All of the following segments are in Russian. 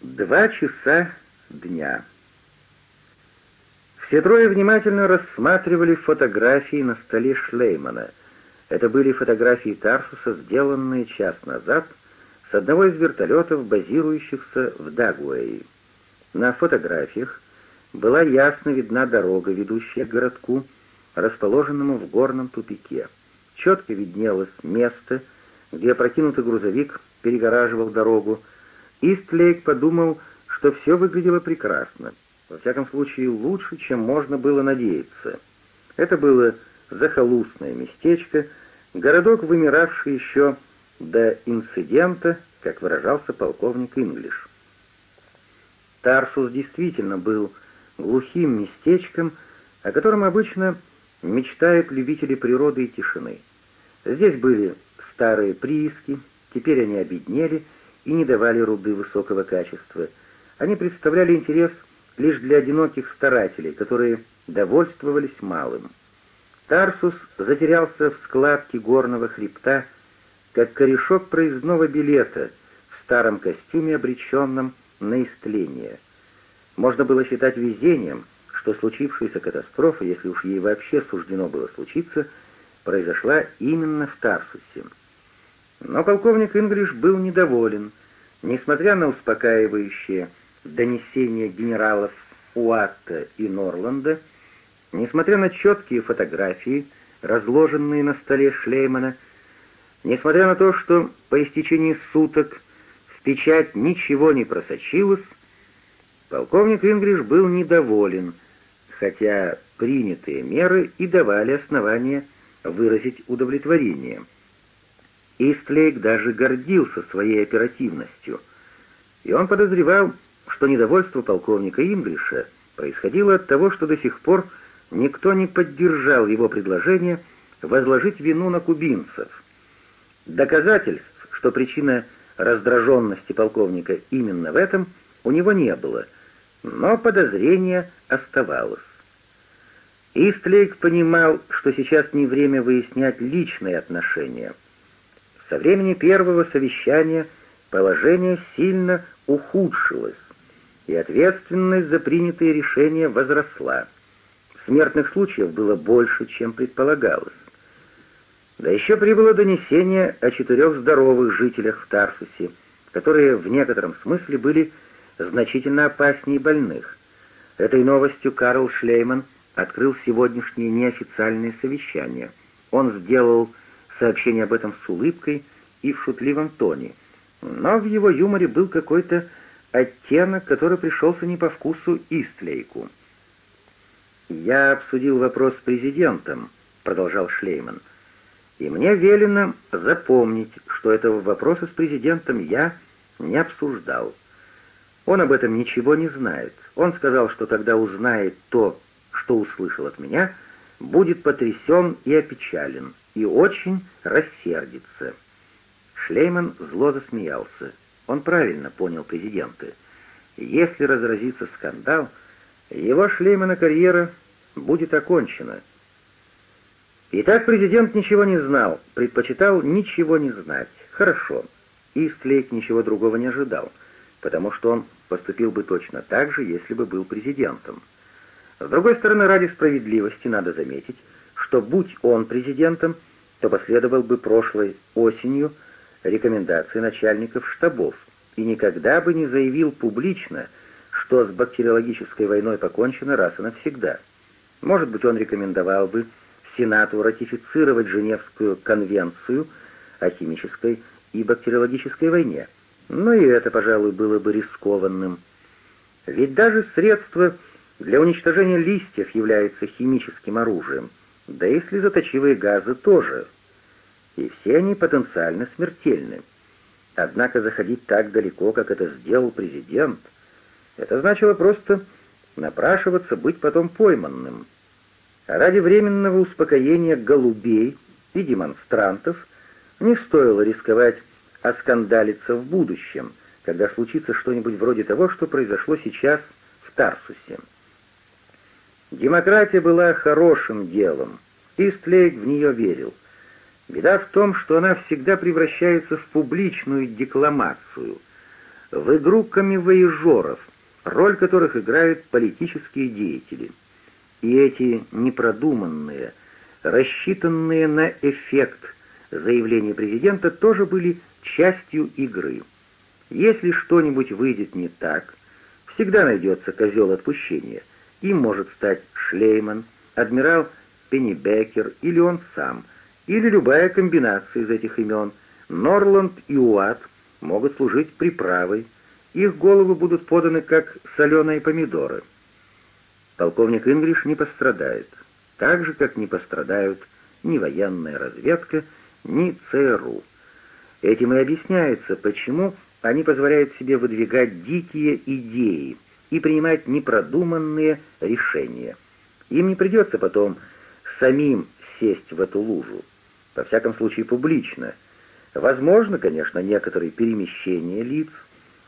Два часа дня. Все трое внимательно рассматривали фотографии на столе Шлеймана. Это были фотографии Тарсуса, сделанные час назад с одного из вертолетов, базирующихся в Дагуэе. На фотографиях была ясно видна дорога, ведущая к городку, расположенному в горном тупике. Четко виднелось место, где прокинутый грузовик перегораживал дорогу, Истлейк подумал, что все выглядело прекрасно. Во всяком случае, лучше, чем можно было надеяться. Это было захолустное местечко, городок, вымиравший еще до инцидента, как выражался полковник Инглиш. Тарсус действительно был глухим местечком, о котором обычно мечтают любители природы и тишины. Здесь были старые прииски, теперь они обеднели — и не давали руды высокого качества. Они представляли интерес лишь для одиноких старателей, которые довольствовались малым. Тарсус затерялся в складке горного хребта, как корешок проездного билета в старом костюме, обреченном на истление. Можно было считать везением, что случившаяся катастрофа, если уж ей вообще суждено было случиться, произошла именно в Тарсусе. Но полковник Ингриш был недоволен. Несмотря на успокаивающее донесения генералов Уатта и Норланда, несмотря на четкие фотографии, разложенные на столе Шлеймана, несмотря на то, что по истечении суток в печать ничего не просочилось, полковник Ингриш был недоволен, хотя принятые меры и давали основания выразить удовлетворение. Истлейк даже гордился своей оперативностью, и он подозревал, что недовольство полковника Инглиша происходило от того, что до сих пор никто не поддержал его предложение возложить вину на кубинцев. Доказательств, что причина раздраженности полковника именно в этом, у него не было, но подозрение оставалось. Истлейк понимал, что сейчас не время выяснять личные отношения — со времени первого совещания положение сильно ухудшилось, и ответственность за принятые решения возросла. Смертных случаев было больше, чем предполагалось. Да еще прибыло донесение о четырех здоровых жителях в Тарсусе, которые в некотором смысле были значительно опаснее больных. Этой новостью Карл Шлейман открыл сегодняшнее неофициальное совещание. Он сделал сообщение об этом с улыбкой и в шутливом тоне, но в его юморе был какой-то оттенок, который пришелся не по вкусу Истлейку. «Я обсудил вопрос с президентом», — продолжал Шлейман, «и мне велено запомнить, что этого вопроса с президентом я не обсуждал. Он об этом ничего не знает. Он сказал, что когда узнает то, что услышал от меня, будет потрясен и опечален и очень рассердится». Шлейман зло засмеялся. Он правильно понял президента. Если разразится скандал, его Шлеймана карьера будет окончена. Итак, президент ничего не знал, предпочитал ничего не знать. Хорошо. И Склейк ничего другого не ожидал, потому что он поступил бы точно так же, если бы был президентом. С другой стороны, ради справедливости надо заметить, что будь он президентом, то последовал бы прошлой осенью рекомендации начальников штабов и никогда бы не заявил публично, что с бактериологической войной покончено раз и навсегда. Может быть, он рекомендовал бы Сенату ратифицировать Женевскую конвенцию о химической и бактериологической войне. Но и это, пожалуй, было бы рискованным. Ведь даже средство для уничтожения листьев является химическим оружием, да и слезоточивые газы тоже. И все они потенциально смертельны. Однако заходить так далеко, как это сделал президент, это значило просто напрашиваться быть потом пойманным. А ради временного успокоения голубей и демонстрантов не стоило рисковать оскандалиться в будущем, когда случится что-нибудь вроде того, что произошло сейчас в Тарсусе. Демократия была хорошим делом. и Стлейк в нее верил. Беда в том, что она всегда превращается в публичную декламацию, в игру камевоежеров, роль которых играют политические деятели. И эти непродуманные, рассчитанные на эффект заявления президента тоже были частью игры. Если что-нибудь выйдет не так, всегда найдется козел отпущения — им может стать Шлейман, адмирал Пеннибекер или он сам, или любая комбинация из этих имен. Норланд и Уатт могут служить приправой. Их головы будут поданы как соленые помидоры. Полковник Ингриш не пострадает, так же, как не пострадают ни военная разведка, ни ЦРУ. Этим и объясняется, почему они позволяют себе выдвигать дикие идеи, и принимать непродуманные решения. Им не придется потом самим сесть в эту лужу, во всяком случае публично. Возможно, конечно, некоторые перемещения лиц,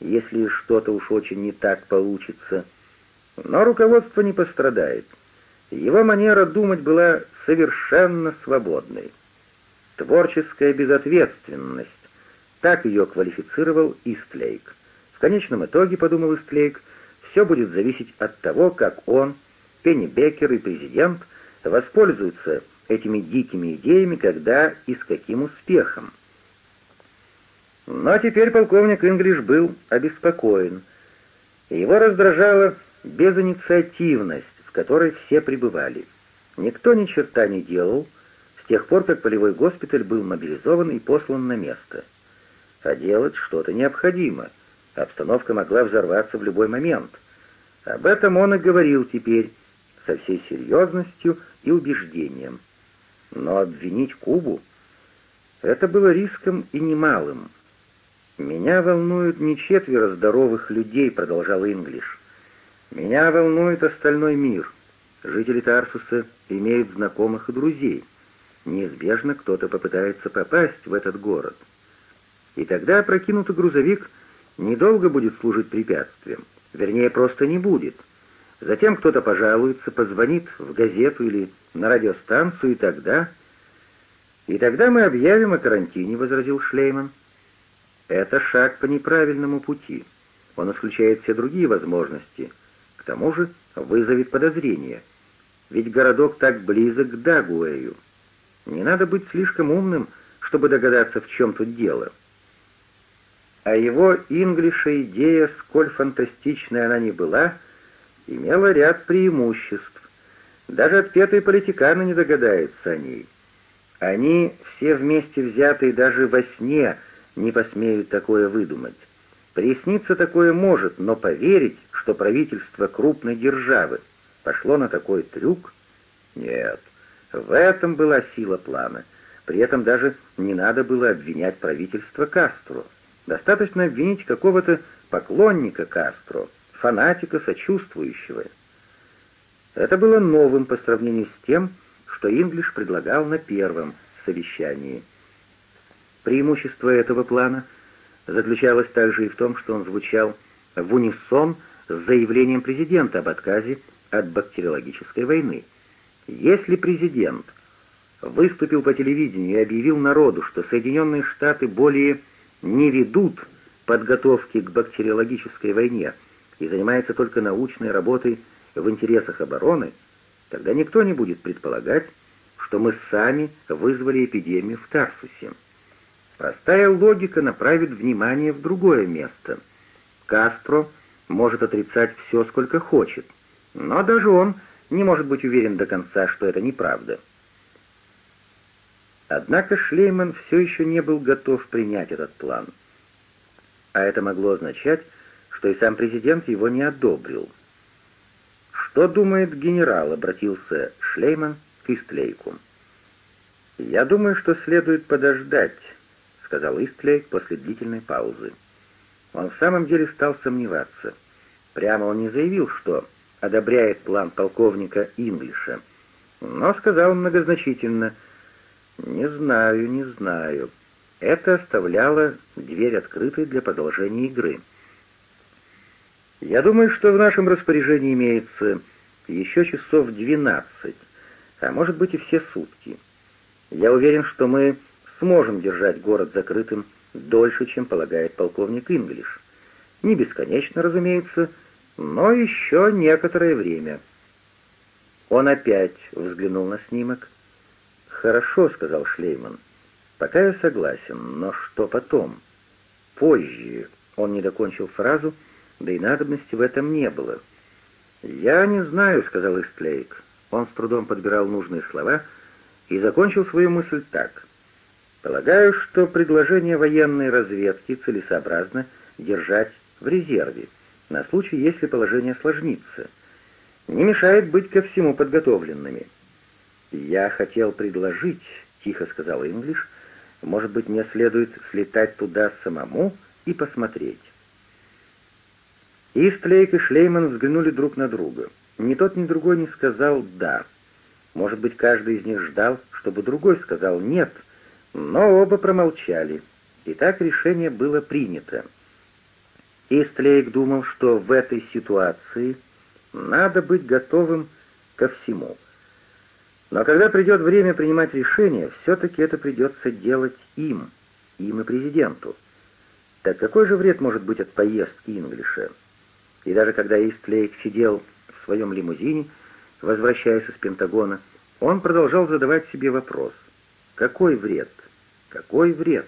если что-то уж очень не так получится, но руководство не пострадает. Его манера думать была совершенно свободной. Творческая безответственность, так ее квалифицировал Истлейк. В конечном итоге, подумал Истлейк, все будет зависеть от того, как он, пеннибекер и президент воспользуются этими дикими идеями, когда и с каким успехом. Но теперь полковник Инглиш был обеспокоен. Его раздражала безинициативность, в которой все пребывали. Никто ни черта не делал с тех пор, как полевой госпиталь был мобилизован и послан на место. А делать что-то необходимо. Обстановка могла взорваться в любой момент — об этом он и говорил теперь со всей серьезностью и убеждением. Но обвинить Кубу — это было риском и немалым. «Меня волнуют не четверо здоровых людей», — продолжал Инглиш. «Меня волнует остальной мир. Жители Тарсуса имеют знакомых и друзей. Неизбежно кто-то попытается попасть в этот город. И тогда прокинутый грузовик недолго будет служить препятствием. Вернее, просто не будет. Затем кто-то пожалуется, позвонит в газету или на радиостанцию, и тогда... «И тогда мы объявим о карантине», — возразил Шлейман. «Это шаг по неправильному пути. Он исключает все другие возможности. К тому же вызовет подозрение. Ведь городок так близок к Дагуэю. Не надо быть слишком умным, чтобы догадаться, в чем тут дело» а его инглиша идея, сколь фантастичной она ни была, имела ряд преимуществ. Даже отпетые политиканы не догадаются о ней. Они, все вместе взятые даже во сне, не посмеют такое выдумать. Присниться такое может, но поверить, что правительство крупной державы пошло на такой трюк? Нет, в этом была сила плана. При этом даже не надо было обвинять правительство Кастро. Достаточно обвинить какого-то поклонника Кастро, фанатика, сочувствующего. Это было новым по сравнению с тем, что Инглиш предлагал на первом совещании. Преимущество этого плана заключалось также и в том, что он звучал в унисон с заявлением президента об отказе от бактериологической войны. Если президент выступил по телевидению и объявил народу, что Соединенные Штаты более не ведут подготовки к бактериологической войне и занимаются только научной работой в интересах обороны, тогда никто не будет предполагать, что мы сами вызвали эпидемию в Тарсусе. Простая логика направит внимание в другое место. Кастро может отрицать все, сколько хочет, но даже он не может быть уверен до конца, что это неправда. Однако Шлейман все еще не был готов принять этот план. А это могло означать, что и сам президент его не одобрил. «Что думает генерал?» — обратился Шлейман к Истлейку. «Я думаю, что следует подождать», — сказал Истлейк после длительной паузы. Он в самом деле стал сомневаться. Прямо он не заявил, что одобряет план полковника Инглиша, но сказал многозначительно — «Не знаю, не знаю». Это оставляло дверь открытой для продолжения игры. «Я думаю, что в нашем распоряжении имеется еще часов двенадцать, а может быть и все сутки. Я уверен, что мы сможем держать город закрытым дольше, чем полагает полковник Инглиш. Не бесконечно, разумеется, но еще некоторое время». Он опять взглянул на снимок — «Хорошо», — сказал Шлейман. «Пока я согласен, но что потом?» «Позже», — он не докончил фразу, да и надобности в этом не было. «Я не знаю», — сказал Истлейк. Он с трудом подбирал нужные слова и закончил свою мысль так. «Полагаю, что предложение военной разведки целесообразно держать в резерве, на случай, если положение осложнится. Не мешает быть ко всему подготовленными». «Я хотел предложить», — тихо сказал Инглиш, — «может быть, мне следует слетать туда самому и посмотреть». Истлейк и Шлейман взглянули друг на друга. Ни тот, ни другой не сказал «да». Может быть, каждый из них ждал, чтобы другой сказал «нет», но оба промолчали. И так решение было принято. Истлейк думал, что в этой ситуации надо быть готовым ко всему — но когда придет время принимать решение, все-таки это придется делать им, им и президенту. Так какой же вред может быть от поездки Инглиша? И даже когда Истлейк сидел в своем лимузине, возвращаясь из Пентагона, он продолжал задавать себе вопрос. Какой вред? Какой вред?